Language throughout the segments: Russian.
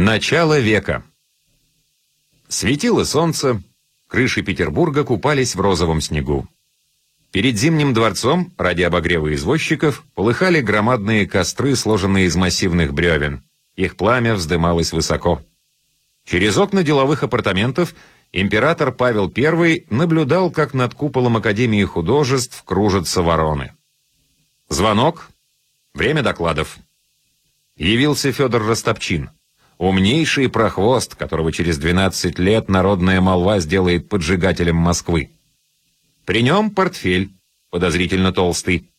Начало века. Светило солнце, крыши Петербурга купались в розовом снегу. Перед Зимним дворцом, ради обогрева извозчиков, полыхали громадные костры, сложенные из массивных бревен. Их пламя вздымалось высоко. Через окна деловых апартаментов император Павел I наблюдал, как над куполом Академии художеств кружатся вороны. Звонок. Время докладов. Явился Федор Ростопчин. Умнейший прохвост, которого через 12 лет народная молва сделает поджигателем Москвы. При нем портфель, подозрительно толстый.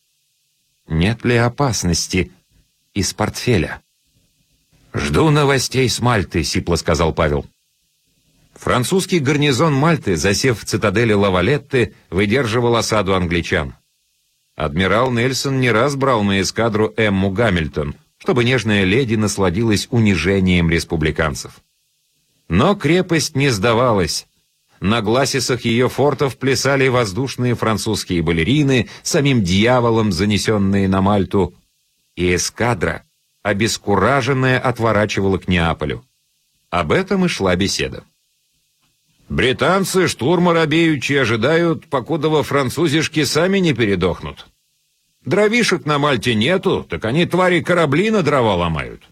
Нет ли опасности из портфеля? «Жду новостей с Мальты», — сипло сказал Павел. Французский гарнизон Мальты, засев в цитадели Лавалетты, выдерживал осаду англичан. Адмирал Нельсон не раз брал на эскадру Эмму Гамильтон, чтобы нежная леди насладилась унижением республиканцев. Но крепость не сдавалась. На гласисах ее фортов плясали воздушные французские балерины, самим дьяволом занесенные на Мальту, и эскадра, обескураженная, отворачивала к Неаполю. Об этом и шла беседа. «Британцы штурма робеючи ожидают, покуда во французишки сами не передохнут. Дровишек на Мальте нету, так они, твари, корабли на дрова ломают.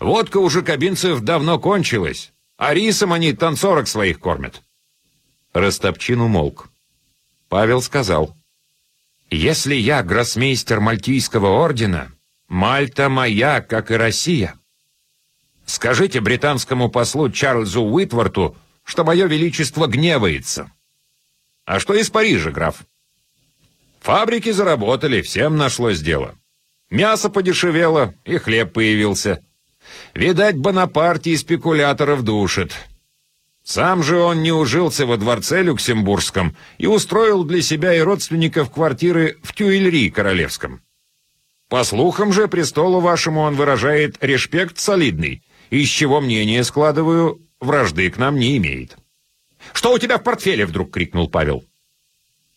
Водка у жакобинцев давно кончилась, а рисом они танцорок своих кормят». Растопчин умолк. Павел сказал, «Если я гроссмейстер Мальтийского ордена, Мальта моя, как и Россия. Скажите британскому послу Чарльзу Уитворту, что мое величество гневается. А что из Парижа, граф? Фабрики заработали, всем нашлось дело. Мясо подешевело, и хлеб появился. Видать, Бонапартий спекуляторов душит. Сам же он не ужился во дворце Люксембургском и устроил для себя и родственников квартиры в Тюильри Королевском. По слухам же, престолу вашему он выражает респект солидный, из чего мнение складываю, вражды к нам не имеет. «Что у тебя в портфеле?» — вдруг крикнул Павел.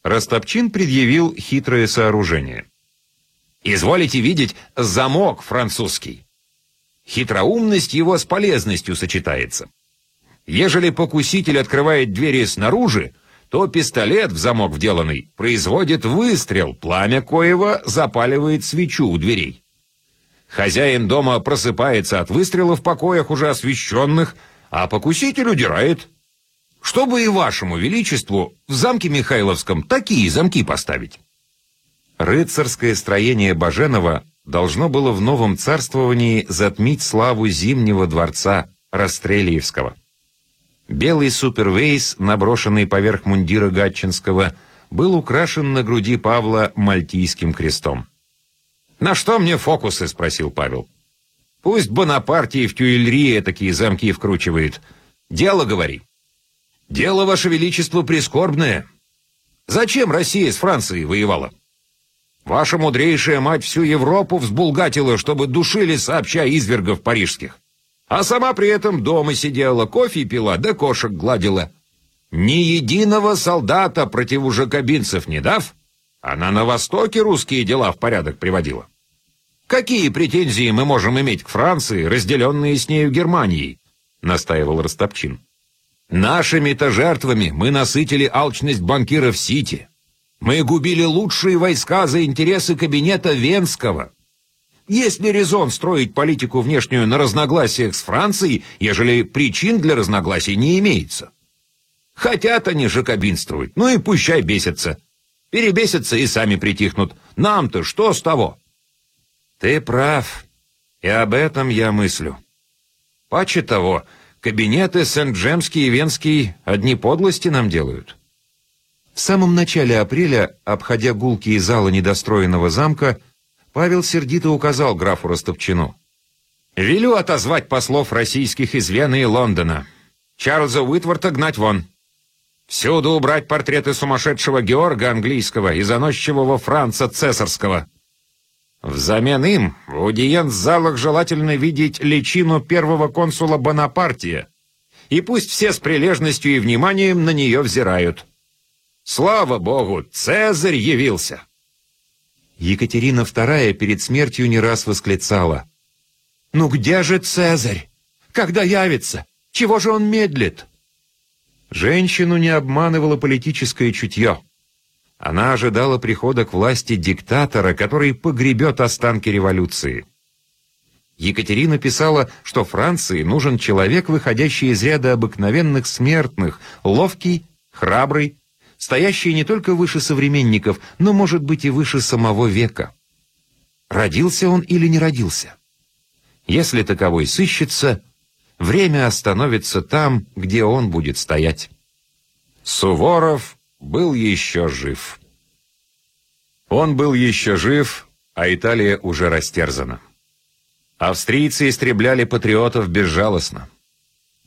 Растопчин предъявил хитрое сооружение. «Изволите видеть замок французский. Хитроумность его с полезностью сочетается. Ежели покуситель открывает двери снаружи, то пистолет в замок вделанный производит выстрел, пламя коего запаливает свечу у дверей. Хозяин дома просыпается от выстрела в покоях уже освещенных, а покуситель удирает. Чтобы и вашему величеству в замке Михайловском такие замки поставить. Рыцарское строение Баженова должно было в новом царствовании затмить славу Зимнего дворца Растрелиевского. Белый супервейс, наброшенный поверх мундира Гатчинского, был украшен на груди Павла мальтийским крестом. «На что мне фокусы?» — спросил Павел. «Пусть Бонапартий в Тюильрии такие замки вкручивает. Дело, говори». «Дело, Ваше Величество, прискорбное. Зачем Россия с Францией воевала?» «Ваша мудрейшая мать всю Европу взбулгатила, чтобы душили сообща извергов парижских а сама при этом дома сидела, кофе пила, да кошек гладила. Ни единого солдата против жакобинцев не дав, она на Востоке русские дела в порядок приводила. Какие претензии мы можем иметь к Франции, разделенные с нею Германией? Настаивал Ростопчин. Нашими-то жертвами мы насытили алчность банкиров Сити. Мы губили лучшие войска за интересы кабинета Венского. Есть ли резон строить политику внешнюю на разногласиях с Францией, ежели причин для разногласий не имеется? Хотят они жакобинствовать, ну и пущай бесятся. Перебесятся и сами притихнут. Нам-то что с того? Ты прав, и об этом я мыслю. Паче того, кабинеты Сент-Джемский и Венский одни подлости нам делают. В самом начале апреля, обходя гулкие залы недостроенного замка, Павел сердито указал графу Ростопчину. «Велю отозвать послов российских из Вены и Лондона. Чарльза Уитворта гнать вон. Всюду убрать портреты сумасшедшего Георга Английского и заносчивого Франца Цесарского. Взамен им в аудиенц-залах желательно видеть личину первого консула Бонапартия, и пусть все с прилежностью и вниманием на нее взирают. Слава Богу, Цезарь явился!» Екатерина II перед смертью не раз восклицала. «Ну где же Цезарь? Когда явится? Чего же он медлит?» Женщину не обманывало политическое чутье. Она ожидала прихода к власти диктатора, который погребет останки революции. Екатерина писала, что Франции нужен человек, выходящий из ряда обыкновенных смертных, ловкий, храбрый, стоящий не только выше современников, но, может быть, и выше самого века. Родился он или не родился? Если таковой сыщется, время остановится там, где он будет стоять. Суворов был еще жив. Он был еще жив, а Италия уже растерзана. Австрийцы истребляли патриотов безжалостно.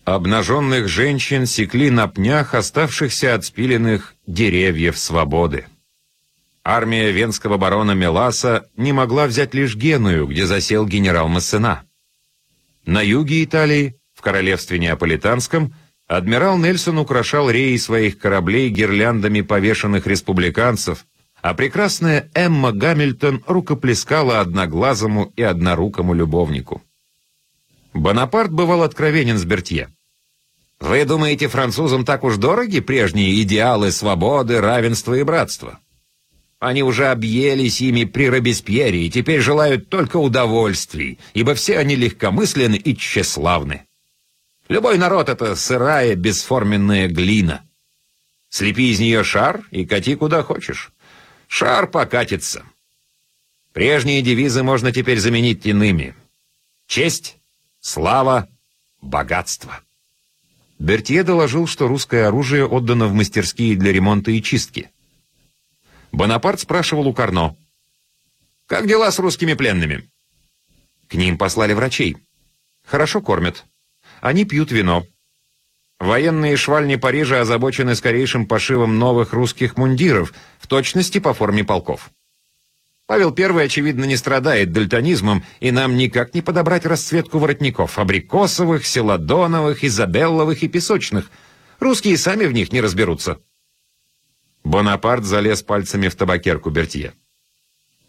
Обнаженных женщин секли на пнях оставшихся от спиленных деревьев свободы. Армия венского барона Меласа не могла взять лишь Геную, где засел генерал Массена. На юге Италии, в королевстве Неаполитанском, адмирал Нельсон украшал реи своих кораблей гирляндами повешенных республиканцев, а прекрасная Эмма Гамильтон рукоплескала одноглазому и однорукому любовнику. Бонапарт бывал откровенен с Бертье. «Вы думаете, французам так уж дороги прежние идеалы свободы, равенства и братства? Они уже объелись ими при Робеспьере и теперь желают только удовольствий, ибо все они легкомысленны и тщеславны. Любой народ — это сырая, бесформенная глина. Слепи из нее шар и кати куда хочешь. Шар покатится. Прежние девизы можно теперь заменить иными. Честь, слава, богатство. Бертье доложил, что русское оружие отдано в мастерские для ремонта и чистки. Бонапарт спрашивал у Карно. «Как дела с русскими пленными?» К ним послали врачей. Хорошо кормят. Они пьют вино. Военные швальни Парижа озабочены скорейшим пошивом новых русских мундиров, в точности по форме полков. Павел I, очевидно, не страдает дальтонизмом, и нам никак не подобрать расцветку воротников — абрикосовых, селадоновых, изабелловых и песочных. Русские сами в них не разберутся. Бонапарт залез пальцами в табакерку Бертье.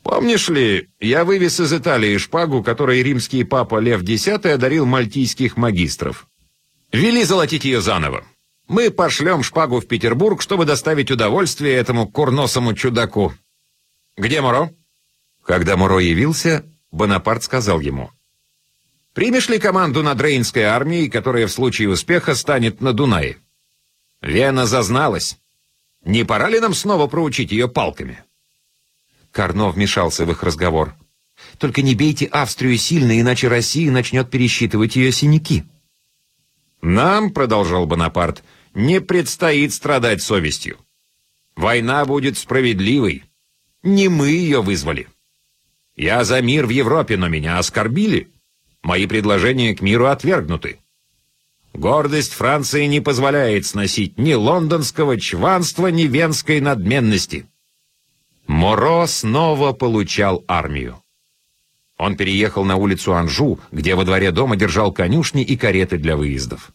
«Помнишь ли, я вывез из Италии шпагу, которой римский папа Лев X одарил мальтийских магистров. Вели золотить ее заново. Мы пошлем шпагу в Петербург, чтобы доставить удовольствие этому курносому чудаку. Где Моро? Когда Моро явился, Бонапарт сказал ему. Примешь ли команду над Рейнской армией, которая в случае успеха станет на Дунае? Вена зазналась. Не пора ли нам снова проучить ее палками? Карно вмешался в их разговор. Только не бейте Австрию сильно, иначе Россия начнет пересчитывать ее синяки. «Нам, — продолжал Бонапарт, — не предстоит страдать совестью. Война будет справедливой. Не мы ее вызвали. Я за мир в Европе, но меня оскорбили. Мои предложения к миру отвергнуты. Гордость Франции не позволяет сносить ни лондонского чванства, ни венской надменности. Моро снова получал армию. Он переехал на улицу Анжу, где во дворе дома держал конюшни и кареты для выездов.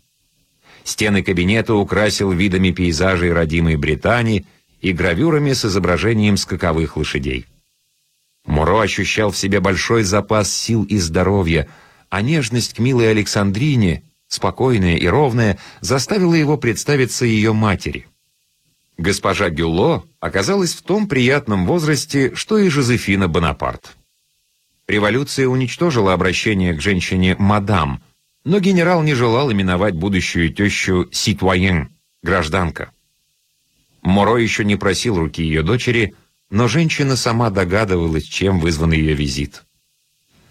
Стены кабинета украсил видами пейзажей родимой Британии и гравюрами с изображением скаковых лошадей. Муро ощущал в себе большой запас сил и здоровья, а нежность к милой Александрине, спокойная и ровная, заставила его представиться ее матери. Госпожа Гюлло оказалась в том приятном возрасте, что и Жозефина Бонапарт. Революция уничтожила обращение к женщине «мадам», но генерал не желал именовать будущую тещу «ситуаен» — гражданка. Моро еще не просил руки ее дочери, но женщина сама догадывалась, чем вызван ее визит.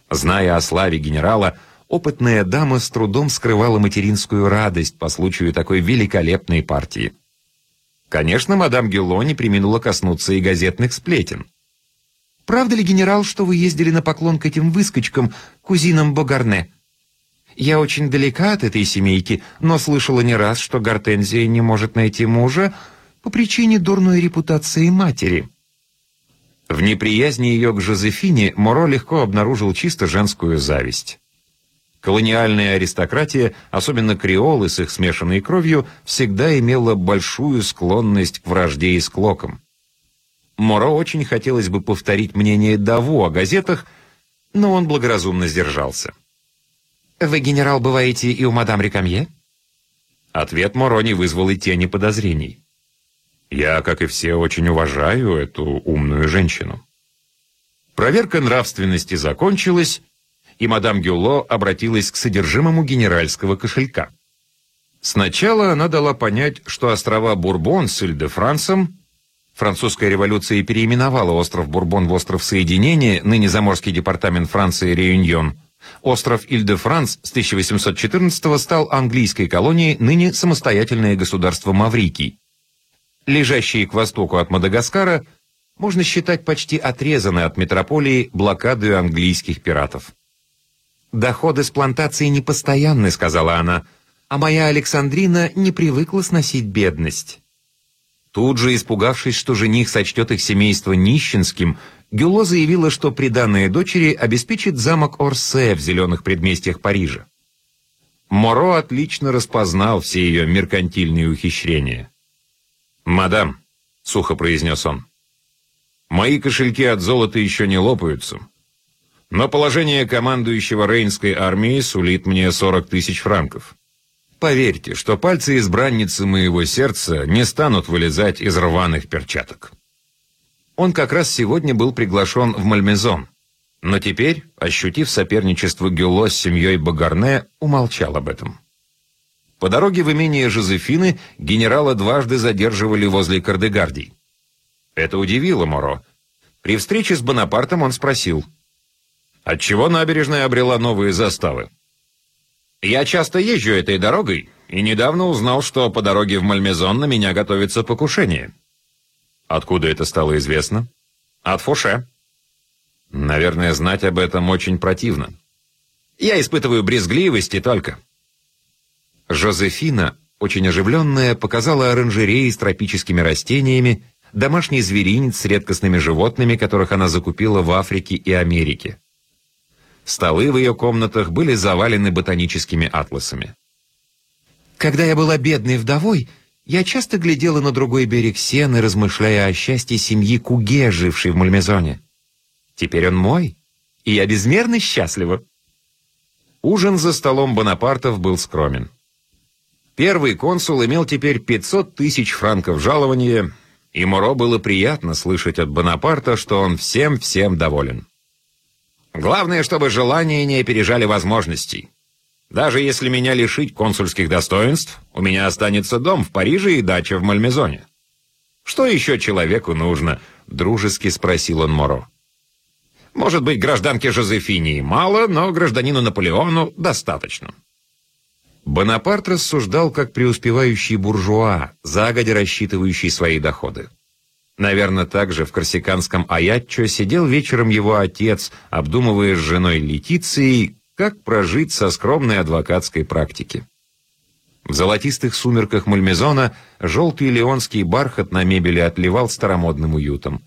Зная о славе генерала, опытная дама с трудом скрывала материнскую радость по случаю такой великолепной партии. Конечно, мадам Гюло не применула коснуться и газетных сплетен. Правда ли, генерал, что вы ездили на поклон к этим выскочкам, кузинам Богарне? Я очень далека от этой семейки, но слышала не раз, что Гортензия не может найти мужа по причине дурной репутации матери. В неприязни ее к Жозефине Моро легко обнаружил чисто женскую зависть. Колониальная аристократия, особенно креолы с их смешанной кровью, всегда имела большую склонность к вражде и склокам. Моро очень хотелось бы повторить мнение Даву о газетах, но он благоразумно сдержался. «Вы, генерал, бываете и у мадам Рекамье?» Ответ Моро не вызвал и тени подозрений. «Я, как и все, очень уважаю эту умную женщину». Проверка нравственности закончилась, и мадам Гюло обратилась к содержимому генеральского кошелька. Сначала она дала понять, что острова Бурбон с Иль-де-Франсом Французская революция переименовала остров Бурбон в остров Соединения, ныне заморский департамент Франции Реюньон. Остров Иль-де-Франс с 1814 стал английской колонией, ныне самостоятельное государство Маврикий. Лежащие к востоку от Мадагаскара можно считать почти отрезаны от метрополии блокадой английских пиратов. «Доходы с плантации непостоянны», — сказала она, — а моя Александрина не привыкла сносить бедность. Тут же, испугавшись, что жених сочтет их семейство нищенским, Гюло заявила, что приданная дочери обеспечит замок Орсе в зеленых предместьях Парижа. Моро отлично распознал все ее меркантильные ухищрения. «Мадам», — сухо произнес он, — «мои кошельки от золота еще не лопаются, но положение командующего Рейнской армией сулит мне 40 тысяч франков. Поверьте, что пальцы избранницы моего сердца не станут вылезать из рваных перчаток. Он как раз сегодня был приглашен в Мальмезон, но теперь, ощутив соперничество Гюло с семьей Багарне, умолчал об этом. По дороге в имение Жозефины генерала дважды задерживали возле Кардегардий. Это удивило Моро. При встрече с Бонапартом он спросил, «Отчего набережная обрела новые заставы?» Я часто езжу этой дорогой и недавно узнал, что по дороге в Мальмезон на меня готовится покушение. Откуда это стало известно? От Фуше. Наверное, знать об этом очень противно. Я испытываю брезгливость и только. Жозефина, очень оживленная, показала оранжереи с тропическими растениями, домашний зверинец с редкостными животными, которых она закупила в Африке и Америке. Столы в ее комнатах были завалены ботаническими атласами. Когда я была бедной вдовой, я часто глядела на другой берег Сены, размышляя о счастье семьи Куге, жившей в Мальмезоне. Теперь он мой, и я безмерно счастлива. Ужин за столом Бонапартов был скромен. Первый консул имел теперь 500 тысяч франков жалования, и Моро было приятно слышать от Бонапарта, что он всем-всем доволен. Главное, чтобы желания не опережали возможностей. Даже если меня лишить консульских достоинств, у меня останется дом в Париже и дача в Мальмезоне. Что еще человеку нужно? Дружески спросил он Моро. Может быть, гражданке Жозефини мало, но гражданину Наполеону достаточно. Бонапарт рассуждал как преуспевающий буржуа, загодя рассчитывающий свои доходы. Наверное, также в корсиканском Аятчо сидел вечером его отец, обдумывая с женой Летицией, как прожить со скромной адвокатской практики. В золотистых сумерках Мальмезона желтый леонский бархат на мебели отливал старомодным уютом.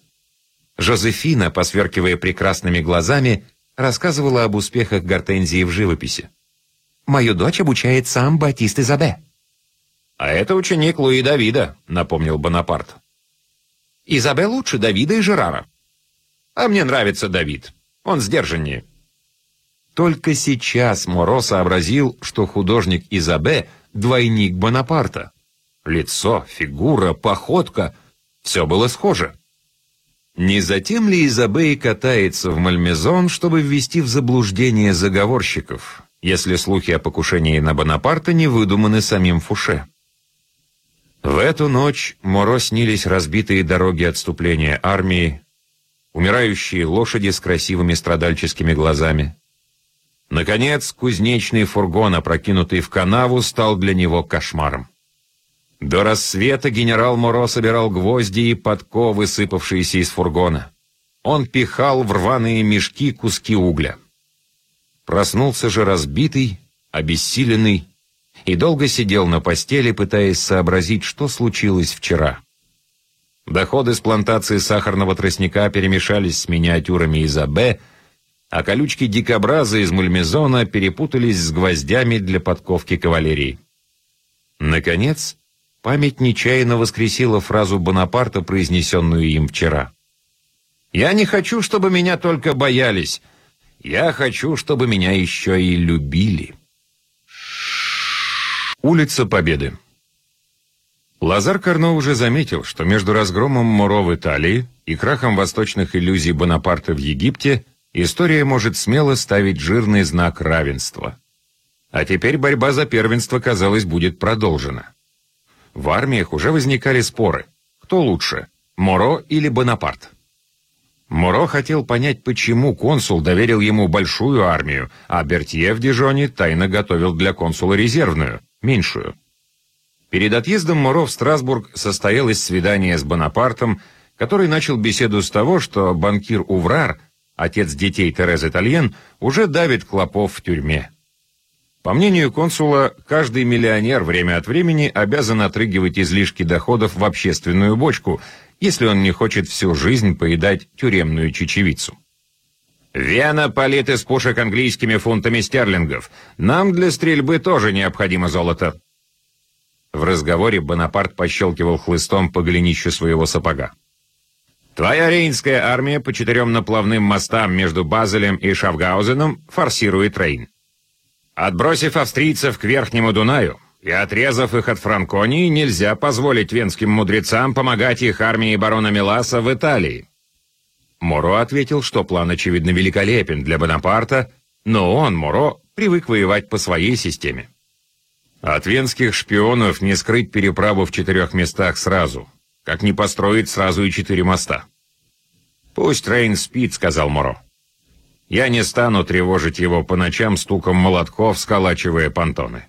Жозефина, посверкивая прекрасными глазами, рассказывала об успехах Гортензии в живописи. «Мою дочь обучает сам Батист Изабе». «А это ученик Луи Давида», — напомнил Бонапарт. Изабель лучше Давида и Жерара. А мне нравится Давид. Он сдержаннее. Только сейчас Моро сообразил, что художник Изабе — двойник Бонапарта. Лицо, фигура, походка — все было схоже. Не затем ли Изабе и катается в Мальмезон, чтобы ввести в заблуждение заговорщиков, если слухи о покушении на Бонапарта не выдуманы самим Фуше? В эту ночь Моро снились разбитые дороги отступления армии, умирающие лошади с красивыми страдальческими глазами. Наконец, кузнечный фургон, опрокинутый в канаву, стал для него кошмаром. До рассвета генерал Моро собирал гвозди и подковы, сыпавшиеся из фургона. Он пихал в рваные мешки куски угля. Проснулся же разбитый, обессиленный, и долго сидел на постели, пытаясь сообразить, что случилось вчера. Доходы с плантации сахарного тростника перемешались с миниатюрами из АБ, а колючки дикобраза из мульмезона перепутались с гвоздями для подковки кавалерии. Наконец, память нечаянно воскресила фразу Бонапарта, произнесенную им вчера. «Я не хочу, чтобы меня только боялись. Я хочу, чтобы меня еще и любили». Улица Победы. Лазар Карно уже заметил, что между разгромом Моро в Италии и крахом восточных иллюзий Бонапарта в Египте история может смело ставить жирный знак равенства. А теперь борьба за первенство, казалось, будет продолжена. В армиях уже возникали споры. Кто лучше, Моро или Бонапарт? Моро хотел понять, почему консул доверил ему большую армию, а Бертье в Дижоне тайно готовил для консула резервную, меньшую. Перед отъездом Моро в Страсбург состоялось свидание с Бонапартом, который начал беседу с того, что банкир Уврар, отец детей Терезы Тальен, уже давит клопов в тюрьме. По мнению консула, каждый миллионер время от времени обязан отрыгивать излишки доходов в общественную бочку – если он не хочет всю жизнь поедать тюремную чечевицу. «Вена палит из пушек английскими фунтами стерлингов. Нам для стрельбы тоже необходимо золото». В разговоре Бонапарт пощелкивал хлыстом по голенищу своего сапога. «Твоя рейнская армия по четырем наплавным мостам между Базелем и Шафгаузеном форсирует Рейн. Отбросив австрийцев к Верхнему Дунаю, и отрезав их от Франконии, нельзя позволить венским мудрецам помогать их армии барона Меласа в Италии. Моро ответил, что план, очевидно, великолепен для Бонапарта, но он, Моро, привык воевать по своей системе. От венских шпионов не скрыть переправу в четырех местах сразу, как не построить сразу и четыре моста. «Пусть Рейн спит», — сказал Моро. «Я не стану тревожить его по ночам стуком молотков, сколачивая понтоны».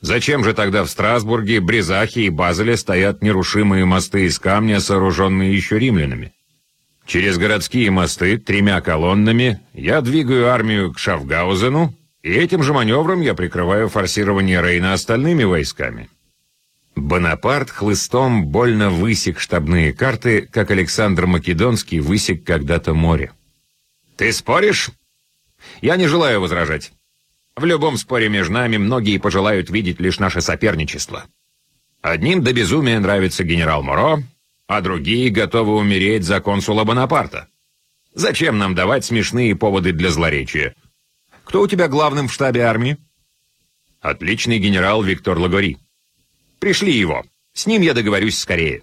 Зачем же тогда в Страсбурге, Бризахе и Базеле стоят нерушимые мосты из камня, сооруженные еще римлянами? Через городские мосты, тремя колоннами, я двигаю армию к Шафгаузену, и этим же маневром я прикрываю форсирование Рейна остальными войсками. Бонапарт хлыстом больно высек штабные карты, как Александр Македонский высек когда-то море. «Ты споришь?» «Я не желаю возражать. В любом споре между нами многие пожелают видеть лишь наше соперничество. Одним до безумия нравится генерал Моро, а другие готовы умереть за консула Бонапарта. Зачем нам давать смешные поводы для злоречия? Кто у тебя главным в штабе армии? Отличный генерал Виктор Лагори. Пришли его. С ним я договорюсь скорее.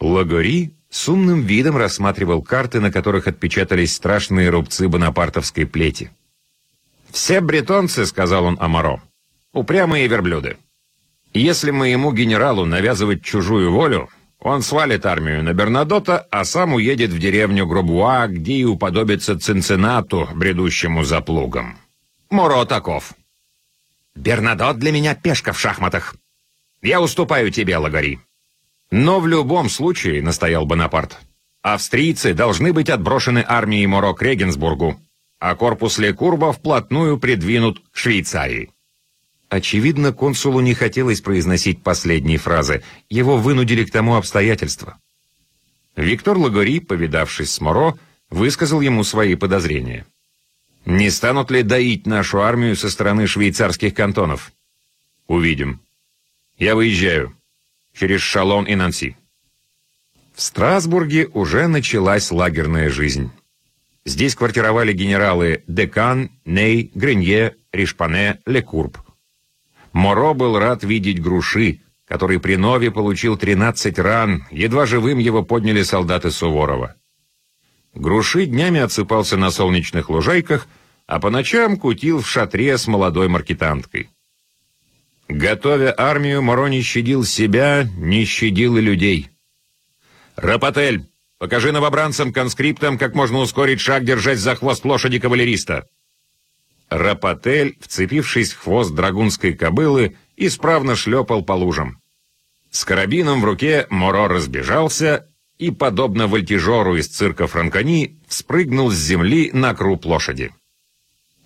Лагори с умным видом рассматривал карты, на которых отпечатались страшные рубцы бонапартовской плети. «Все бретонцы, — сказал он Амаро, — упрямые верблюды. Если моему генералу навязывать чужую волю, он свалит армию на Бернадота, а сам уедет в деревню Гробуа, где и уподобится Цинциннату, бредущему за плугом. Моро таков. Бернадот для меня пешка в шахматах. Я уступаю тебе, Лагари. Но в любом случае, — настоял Бонапарт, — австрийцы должны быть отброшены армией Моро к Регенсбургу, а корпус Лекурба вплотную придвинут к Швейцарии. Очевидно, консулу не хотелось произносить последние фразы, его вынудили к тому обстоятельства. Виктор Лагори, повидавшись с Моро, высказал ему свои подозрения. «Не станут ли доить нашу армию со стороны швейцарских кантонов?» «Увидим. Я выезжаю. Через Шалон и Нанси». В Страсбурге уже началась лагерная жизнь. Здесь квартировали генералы Декан, Ней, Гренье, Ришпане, Лекурб. Моро был рад видеть Груши, который при Нове получил 13 ран, едва живым его подняли солдаты Суворова. Груши днями отсыпался на солнечных лужайках, а по ночам кутил в шатре с молодой маркетанткой. Готовя армию, Моро не щадил себя, не щадил и людей. «Рапотель!» Покажи новобранцам-конскриптам, как можно ускорить шаг, держась за хвост лошади кавалериста». Рапотель, вцепившись в хвост драгунской кобылы, исправно шлепал по лужам. С карабином в руке Моро разбежался и, подобно вольтежеру из цирка Франкони, спрыгнул с земли на круп лошади.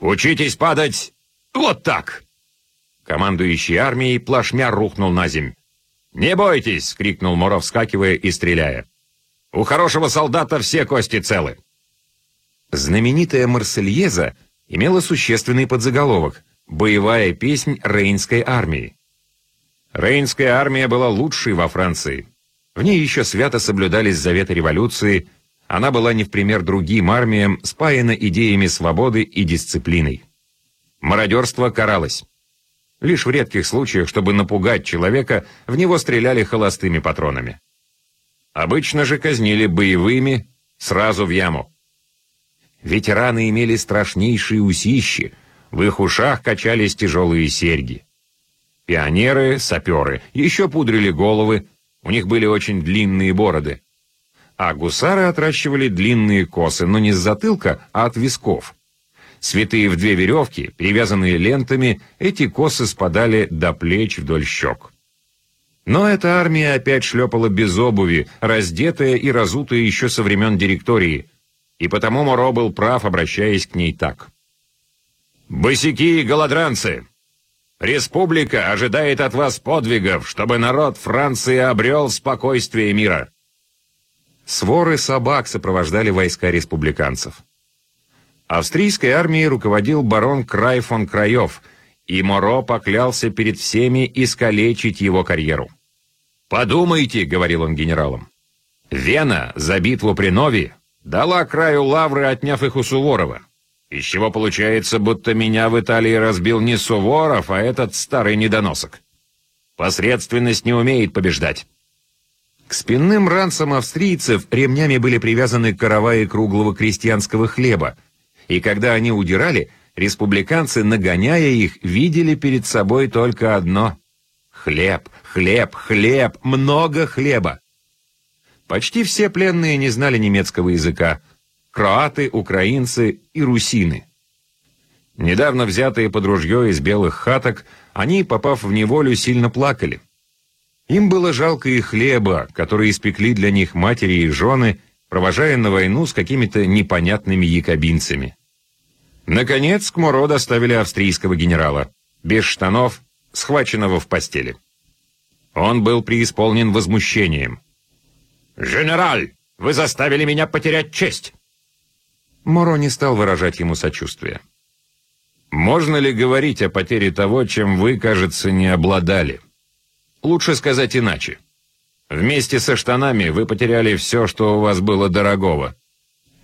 «Учитесь падать вот так!» Командующий армией плашмя рухнул на земь. «Не бойтесь!» — крикнул Моро, вскакивая и стреляя. У хорошего солдата все кости целы. Знаменитая Марсельеза имела существенный подзаголовок «Боевая песнь Рейнской армии». Рейнская армия была лучшей во Франции. В ней еще свято соблюдались заветы революции, она была не в пример другим армиям, спаяна идеями свободы и дисциплиной. Мародерство каралось. Лишь в редких случаях, чтобы напугать человека, в него стреляли холостыми патронами. Обычно же казнили боевыми, сразу в яму. Ветераны имели страшнейшие усищи, в их ушах качались тяжелые серьги. Пионеры, саперы, еще пудрили головы, у них были очень длинные бороды. А гусары отращивали длинные косы, но не с затылка, а от висков. Святые в две веревки, перевязанные лентами, эти косы спадали до плеч вдоль щек. Но эта армия опять шлепала без обуви, раздетая и разутая еще со времен директории, и потому Моро был прав, обращаясь к ней так. «Босяки и голодранцы! Республика ожидает от вас подвигов, чтобы народ Франции обрел спокойствие мира. Своры собак сопровождали войска республиканцев. Австрийской армией руководил барон Край фон Краев, и Моро поклялся перед всеми искалечить его карьеру. «Подумайте», — говорил он генералам, — «Вена за битву при Нови дала краю лавры, отняв их у Суворова. Из чего получается, будто меня в Италии разбил не Суворов, а этот старый недоносок. Посредственность не умеет побеждать». К спинным ранцам австрийцев ремнями были привязаны караваи круглого крестьянского хлеба, и когда они удирали, республиканцы, нагоняя их, видели перед собой только одно — хлеб, хлеб, хлеб, много хлеба. Почти все пленные не знали немецкого языка — кроаты, украинцы и русины. Недавно взятые под ружье из белых хаток, они, попав в неволю, сильно плакали. Им было жалко и хлеба, который испекли для них матери и жены, провожая на войну с какими-то непонятными якобинцами. Наконец, к Моро доставили австрийского генерала, без штанов, схваченного в постели. Он был преисполнен возмущением. «Генераль, вы заставили меня потерять честь!» Моро не стал выражать ему сочувствие. «Можно ли говорить о потере того, чем вы, кажется, не обладали?» Лучше сказать иначе. Вместе со штанами вы потеряли все, что у вас было дорогого.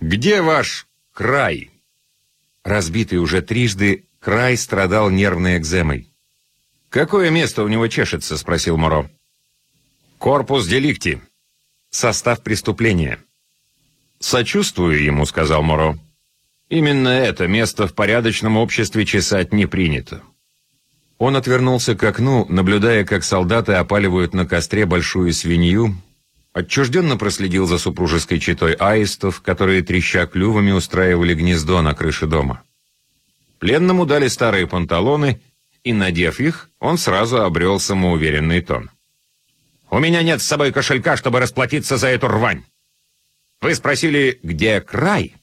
Где ваш край? Разбитый уже трижды, край страдал нервной экземой. «Какое место у него чешется?» — спросил Моро. «Корпус деликти. Состав преступления». «Сочувствую ему», — сказал Моро. «Именно это место в порядочном обществе чесать не принято. Он отвернулся к окну, наблюдая, как солдаты опаливают на костре большую свинью, отчужденно проследил за супружеской четой аистов, которые, треща клювами, устраивали гнездо на крыше дома. Пленному дали старые панталоны, и, надев их, он сразу обрел самоуверенный тон. «У меня нет с собой кошелька, чтобы расплатиться за эту рвань. Вы спросили, где край?»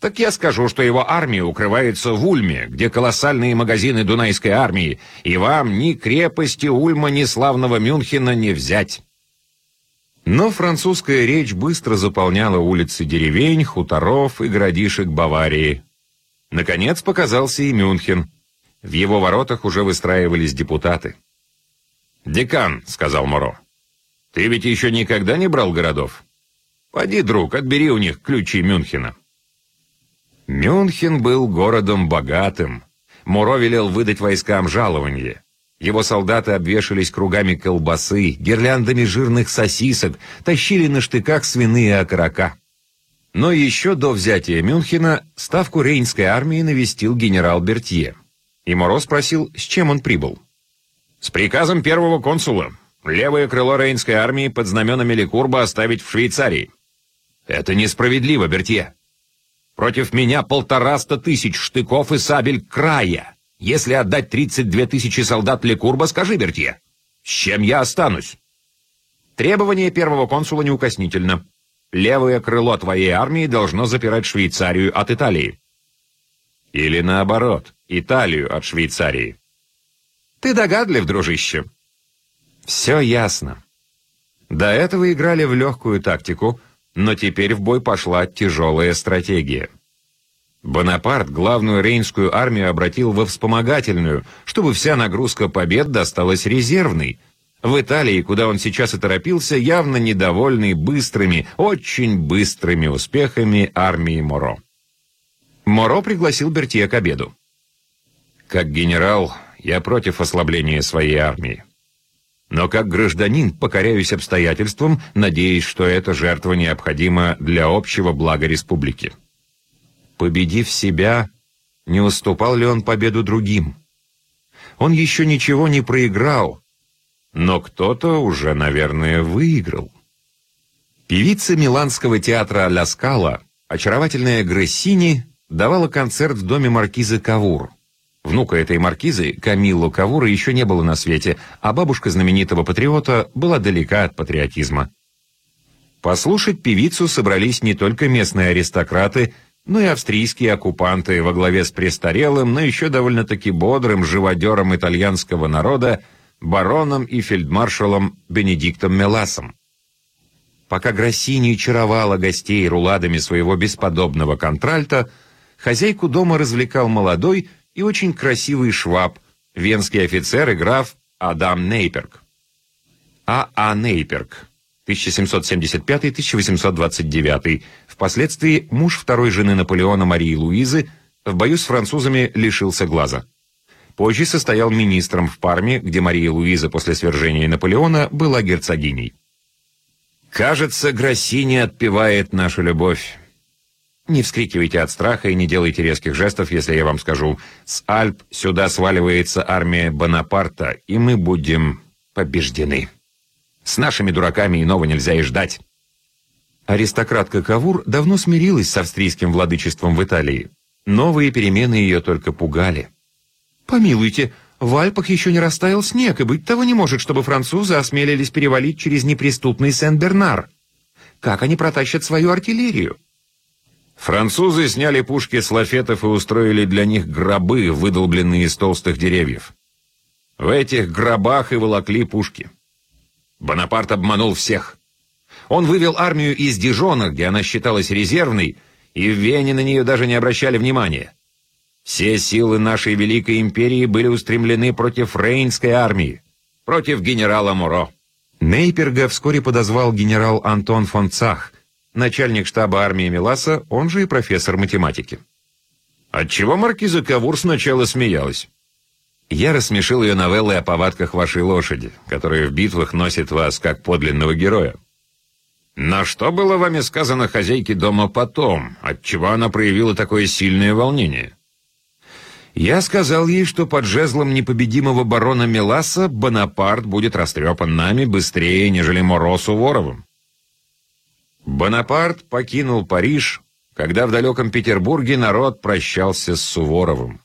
Так я скажу, что его армия укрывается в Ульме, где колоссальные магазины Дунайской армии, и вам ни крепости Ульма, ни славного Мюнхена не взять. Но французская речь быстро заполняла улицы деревень, хуторов и городишек Баварии. Наконец показался и Мюнхен. В его воротах уже выстраивались депутаты. «Декан», — сказал Моро, — «ты ведь еще никогда не брал городов? Поди, друг, отбери у них ключи Мюнхена». Мюнхен был городом богатым. Муро велел выдать войскам жалование. Его солдаты обвешались кругами колбасы, гирляндами жирных сосисок, тащили на штыках свиные окорока. Но еще до взятия Мюнхена ставку Рейнской армии навестил генерал Бертье. И Моро спросил, с чем он прибыл. «С приказом первого консула. Левое крыло Рейнской армии под знаменами Лекурба оставить в Швейцарии». «Это несправедливо, Бертье. Против меня полтораста тысяч штыков и сабель края. Если отдать 32 тысячи солдат Лекурба, скажи, Бертье, с чем я останусь? Требование первого консула неукоснительно. Левое крыло твоей армии должно запирать Швейцарию от Италии. Или наоборот, Италию от Швейцарии. Ты догадлив, дружище. Все ясно. До этого играли в легкую тактику, но теперь в бой пошла тяжелая стратегия. Бонапарт главную рейнскую армию обратил во вспомогательную, чтобы вся нагрузка побед досталась резервной. В Италии, куда он сейчас и торопился, явно недовольный быстрыми, очень быстрыми успехами армии Моро. Моро пригласил Бертье к обеду. «Как генерал, я против ослабления своей армии. Но как гражданин покоряюсь обстоятельствам, надеясь, что эта жертва необходима для общего блага республики. Победив себя, не уступал ли он победу другим? Он еще ничего не проиграл, но кто-то уже, наверное, выиграл. Певица Миланского театра «Ля Скала», очаровательная Грессини, давала концерт в доме маркизы Кавур. Внука этой маркизы, Камиллу Кавура, еще не было на свете, а бабушка знаменитого патриота была далека от патриотизма. Послушать певицу собрались не только местные аристократы, но и австрийские оккупанты во главе с престарелым, но еще довольно-таки бодрым живодером итальянского народа, бароном и фельдмаршалом Бенедиктом Меласом. Пока Гроссини чаровала гостей руладами своего бесподобного контральта, хозяйку дома развлекал молодой, и очень красивый шваб, венский офицер и граф Адам Нейперк. А. А. Нейперк, 1775-1829, впоследствии муж второй жены Наполеона Марии Луизы, в бою с французами лишился глаза. Позже состоял министром в Парме, где Мария Луиза после свержения Наполеона была герцогиней. «Кажется, Гроссини отпевает нашу любовь. Не вскрикивайте от страха и не делайте резких жестов, если я вам скажу. С Альп сюда сваливается армия Бонапарта, и мы будем побеждены. С нашими дураками иного нельзя и ждать. Аристократка Кавур давно смирилась с австрийским владычеством в Италии. Новые перемены ее только пугали. «Помилуйте, в Альпах еще не растаял снег, и быть того не может, чтобы французы осмелились перевалить через неприступный Сен-Бернар. Как они протащат свою артиллерию?» Французы сняли пушки с лафетов и устроили для них гробы, выдолбленные из толстых деревьев. В этих гробах и волокли пушки. Бонапарт обманул всех. Он вывел армию из Дижона, где она считалась резервной, и в Вене на нее даже не обращали внимания. Все силы нашей Великой Империи были устремлены против Рейнской армии, против генерала Муро. Нейперга вскоре подозвал генерал Антон фон Цах, начальник штаба армии Миласа, он же и профессор математики. Отчего маркиза Кавур сначала смеялась? Я рассмешил ее новеллой о повадках вашей лошади, которая в битвах носит вас как подлинного героя. На что было вами сказано хозяйке дома потом, отчего она проявила такое сильное волнение? Я сказал ей, что под жезлом непобедимого барона Меласа Бонапарт будет растрепан нами быстрее, нежели Моро Суворовым. Бонапарт покинул Париж, когда в далеком Петербурге народ прощался с Суворовым.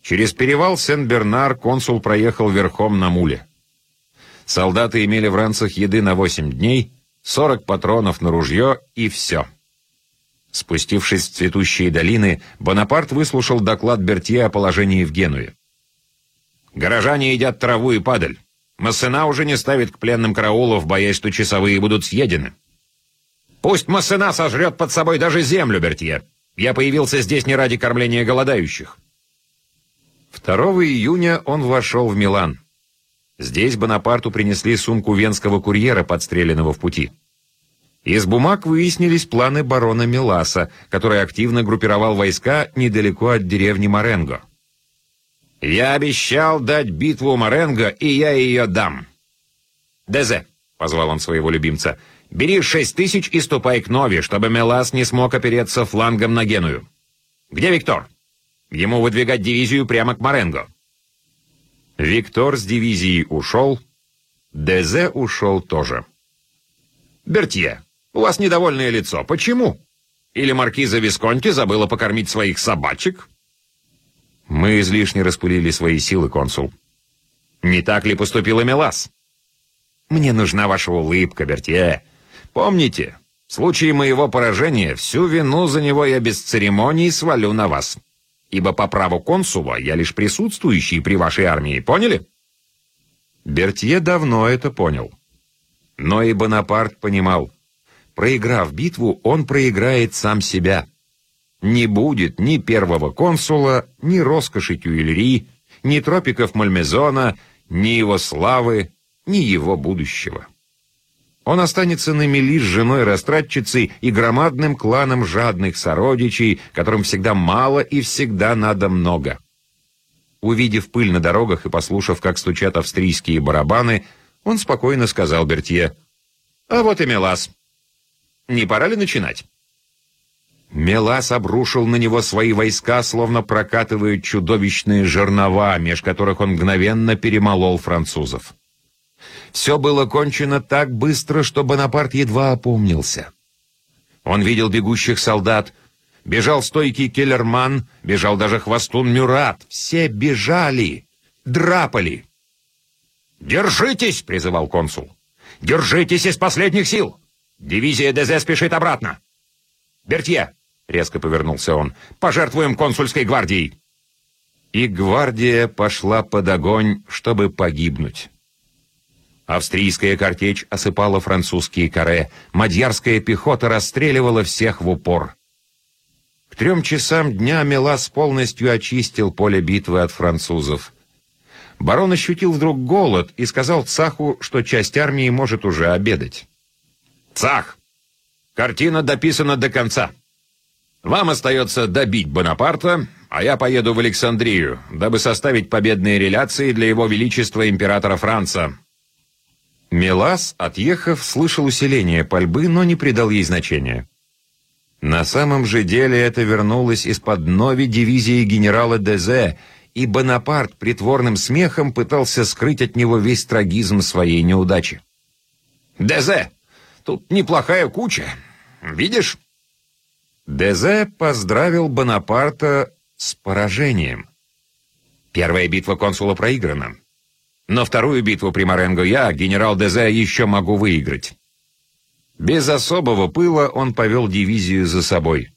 Через перевал Сен-Бернар консул проехал верхом на муле. Солдаты имели в ранцах еды на 8 дней, 40 патронов на ружье и все. Спустившись в цветущие долины, Бонапарт выслушал доклад Бертье о положении в Генуе. «Горожане едят траву и падаль. Массена уже не ставит к пленным караулов, боясь, что часовые будут съедены. Пусть Массена сожрет под собой даже землю, Бертье. Я появился здесь не ради кормления голодающих. 2 июня он вошел в Милан. Здесь Бонапарту принесли сумку венского курьера, подстреленного в пути. Из бумаг выяснились планы барона Миласа, который активно группировал войска недалеко от деревни Маренго. «Я обещал дать битву Маренго, и я ее дам». «Дезе», — позвал он своего любимца, — Бери шесть тысяч и ступай к Нови, чтобы Мелас не смог опереться флангом на Геную. Где Виктор? Ему выдвигать дивизию прямо к Маренго. Виктор с дивизией ушел. Дезе ушел тоже. Бертье, у вас недовольное лицо. Почему? Или маркиза Висконти забыла покормить своих собачек? Мы излишне распылили свои силы, консул. Не так ли поступила Мелас? Мне нужна ваша улыбка, Бертье. Помните, в случае моего поражения всю вину за него я без церемоний свалю на вас. Ибо по праву консула я лишь присутствующий при вашей армии, поняли? Бертье давно это понял. Но и Бонапарт понимал, проиграв битву, он проиграет сам себя. Не будет ни первого консула, ни роскоши Тюильри, ни тропиков Мальмезона, ни его славы, ни его будущего. Он останется на мели с женой-растратчицей и громадным кланом жадных сородичей, которым всегда мало и всегда надо много. Увидев пыль на дорогах и послушав, как стучат австрийские барабаны, он спокойно сказал Бертье, «А вот и Мелас. Не пора ли начинать?» Мелас обрушил на него свои войска, словно прокатывают чудовищные жернова, меж которых он мгновенно перемолол французов. Все было кончено так быстро, что Бонапарт едва опомнился. Он видел бегущих солдат, бежал стойкий Келлерман, бежал даже хвостун Мюрат. Все бежали, драпали. «Держитесь!» — призывал консул. «Держитесь из последних сил! Дивизия ДЗ спешит обратно!» «Бертье!» — резко повернулся он. «Пожертвуем консульской гвардией!» И гвардия пошла под огонь, чтобы погибнуть. Австрийская картечь осыпала французские каре, мадьярская пехота расстреливала всех в упор. К трем часам дня Мелас полностью очистил поле битвы от французов. Барон ощутил вдруг голод и сказал Цаху, что часть армии может уже обедать. «Цах, картина дописана до конца. Вам остается добить Бонапарта, а я поеду в Александрию, дабы составить победные реляции для его величества императора Франца, Мелас, отъехав, слышал усиление пальбы, но не придал ей значения. На самом же деле это вернулось из-под нови дивизии генерала Дезе, и Бонапарт притворным смехом пытался скрыть от него весь трагизм своей неудачи. «Дезе, тут неплохая куча. Видишь?» Дезе поздравил Бонапарта с поражением. Первая битва консула проиграна. Но вторую битву при Маренго я, генерал Дезе, еще могу выиграть. Без особого пыла он повел дивизию за собой.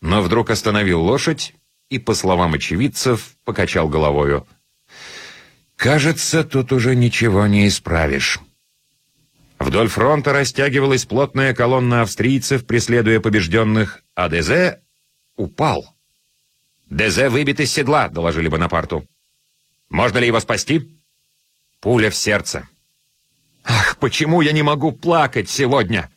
Но вдруг остановил лошадь и, по словам очевидцев, покачал головою. «Кажется, тут уже ничего не исправишь». Вдоль фронта растягивалась плотная колонна австрийцев, преследуя побежденных, а Дезе упал. «Дезе выбит из седла», — доложили Бонапарту. «Можно ли его спасти?» Пуля в сердце. «Ах, почему я не могу плакать сегодня?»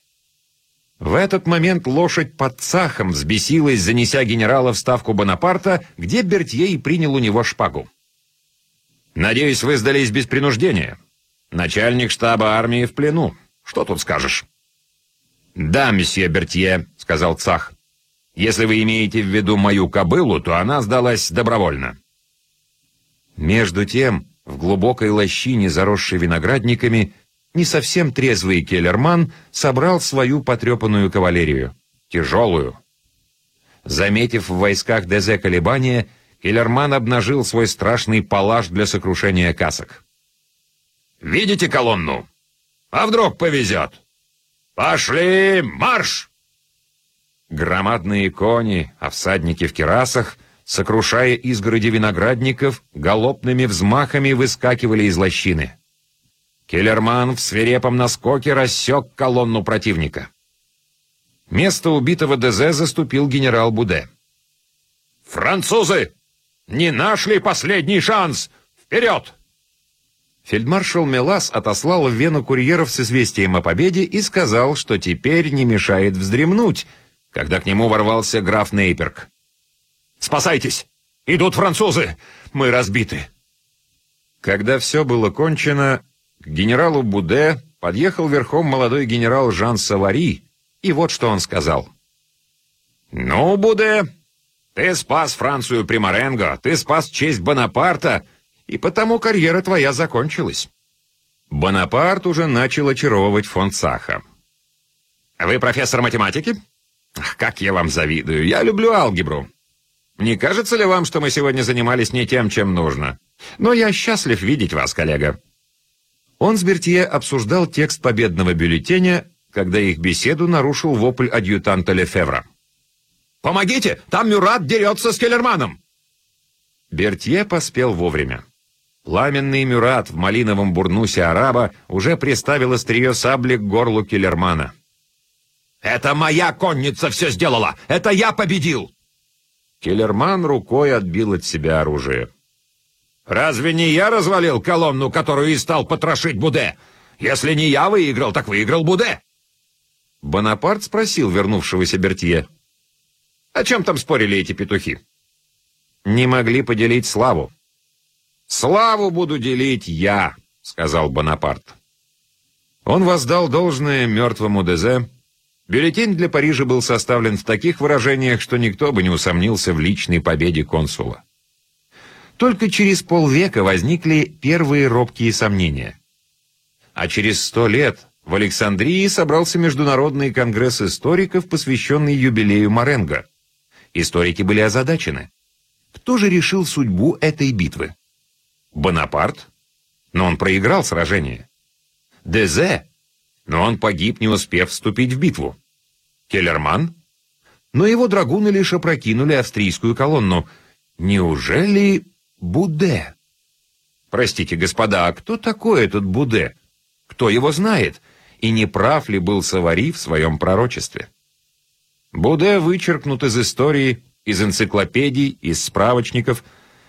В этот момент лошадь под цахом взбесилась, занеся генерала в ставку Бонапарта, где Бертье и принял у него шпагу. «Надеюсь, вы сдались без принуждения. Начальник штаба армии в плену. Что тут скажешь?» «Да, месье Бертье», — сказал Цах. «Если вы имеете в виду мою кобылу, то она сдалась добровольно». Между тем, в глубокой лощине, заросшей виноградниками, не совсем трезвый Келлерман собрал свою потрепанную кавалерию. Тяжелую. Заметив в войсках ДЗ колебания, Келлерман обнажил свой страшный палаш для сокрушения касок. «Видите колонну? А вдруг повезет? Пошли, марш!» Громадные кони, а всадники в керасах сокрушая изгороди виноградников, галопными взмахами выскакивали из лощины. Келлерман в свирепом наскоке рассек колонну противника. Место убитого ДЗ заступил генерал Буде. «Французы! Не нашли последний шанс! Вперед!» Фельдмаршал Мелас отослал в Вену курьеров с известием о победе и сказал, что теперь не мешает вздремнуть, когда к нему ворвался граф Нейперк. Спасайтесь! Идут французы! Мы разбиты!» Когда все было кончено, к генералу Буде подъехал верхом молодой генерал Жан Савари, и вот что он сказал. «Ну, Буде, ты спас Францию при Маренго, ты спас честь Бонапарта, и потому карьера твоя закончилась». Бонапарт уже начал очаровывать фон Саха. «Вы профессор математики? Как я вам завидую, я люблю алгебру. Не кажется ли вам, что мы сегодня занимались не тем, чем нужно? Но я счастлив видеть вас, коллега». Он с Бертье обсуждал текст победного бюллетеня, когда их беседу нарушил вопль адъютанта Лефевра. «Помогите! Там Мюрат дерется с Келлерманом!» Бертье поспел вовремя. Пламенный Мюрат в малиновом бурнусе араба уже приставил острие сабли к горлу Келлермана. «Это моя конница все сделала! Это я победил!» Келлерман рукой отбил от себя оружие. «Разве не я развалил колонну, которую и стал потрошить Буде? Если не я выиграл, так выиграл Буде!» Бонапарт спросил вернувшегося Бертье. «О чем там спорили эти петухи?» «Не могли поделить славу. «Славу буду делить я», — сказал Бонапарт. Он воздал должное мертвому Дезе. Бюллетень для Парижа был составлен в таких выражениях, что никто бы не усомнился в личной победе консула. Только через полвека возникли первые робкие сомнения. А через сто лет в Александрии собрался Международный конгресс историков, посвященный юбилею Маренго. Историки были озадачены. Кто же решил судьбу этой битвы? Бонапарт? Но он проиграл сражение. Дезе? Но он погиб, не успев вступить в битву. Келлерман? Но его драгуны лишь опрокинули австрийскую колонну. Неужели Буде? Простите, господа, а кто такой этот Буде? Кто его знает? И не прав ли был Савари в своем пророчестве? Буде вычеркнут из истории, из энциклопедий, из справочников.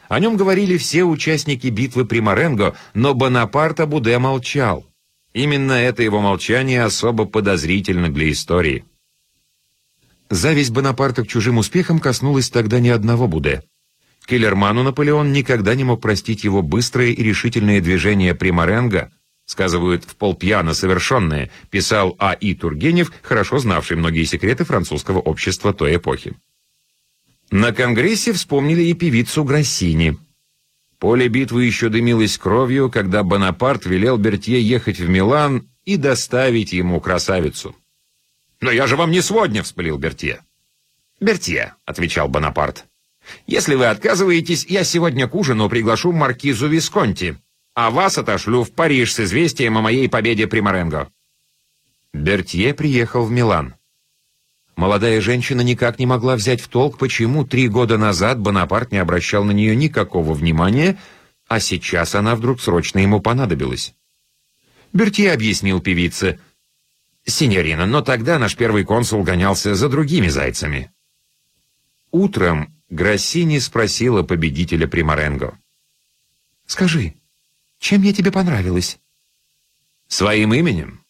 О нем говорили все участники битвы при Маренго, но Бонапарта Буде молчал. Именно это его молчание особо подозрительно для истории. Зависть Бонапарта к чужим успехам коснулась тогда ни одного Буде. Келлерману Наполеон никогда не мог простить его быстрые и решительные движения при Маренго, сказывают в полпьяно совершенные, писал А.И. Тургенев, хорошо знавший многие секреты французского общества той эпохи. На Конгрессе вспомнили и певицу Гроссини. Поле битвы еще дымилось кровью, когда Бонапарт велел Бертье ехать в Милан и доставить ему красавицу. «Но я же вам не сегодня!» — вспылил Бертье. «Бертье», — отвечал Бонапарт. «Если вы отказываетесь, я сегодня к ужину приглашу маркизу Висконти а вас отошлю в Париж с известием о моей победе при Моренго». Бертье приехал в Милан. Молодая женщина никак не могла взять в толк, почему три года назад Бонапарт не обращал на нее никакого внимания, а сейчас она вдруг срочно ему понадобилась. Бертье объяснил певице, «Синьорина, но тогда наш первый консул гонялся за другими зайцами». Утром Гроссини спросила победителя Примаренго. «Скажи, чем я тебе понравилась?» «Своим именем.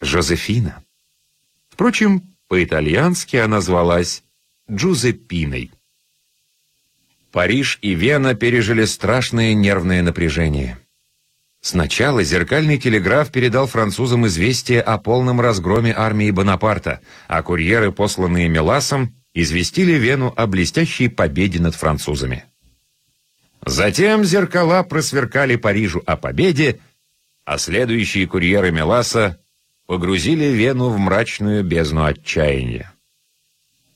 Жозефина». Впрочем, по-итальянски она звалась Джузеппиной. Париж и Вена пережили страшное нервное напряжение. Сначала зеркальный телеграф передал французам известие о полном разгроме армии Бонапарта, а курьеры, посланные Меласом, известили Вену о блестящей победе над французами. Затем зеркала просверкали Парижу о победе, а следующие курьеры Меласа погрузили Вену в мрачную бездну отчаяния.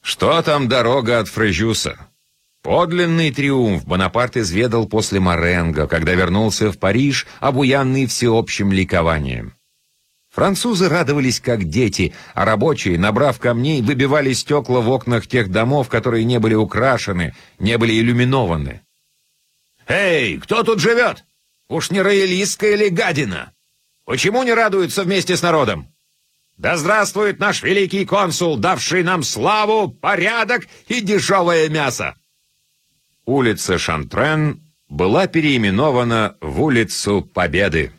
Что там дорога от Фрежюса? Подлинный триумф Бонапарт изведал после Маренго, когда вернулся в Париж, обуянный всеобщим ликованием. Французы радовались как дети, а рабочие, набрав камней, выбивали стекла в окнах тех домов, которые не были украшены, не были иллюминованы. «Эй, кто тут живет? Уж не роялистская ли гадина? Почему не радуются вместе с народом? Да здравствует наш великий консул, давший нам славу, порядок и дешевое мясо!» Улица Шантрен была переименована в улицу Победы.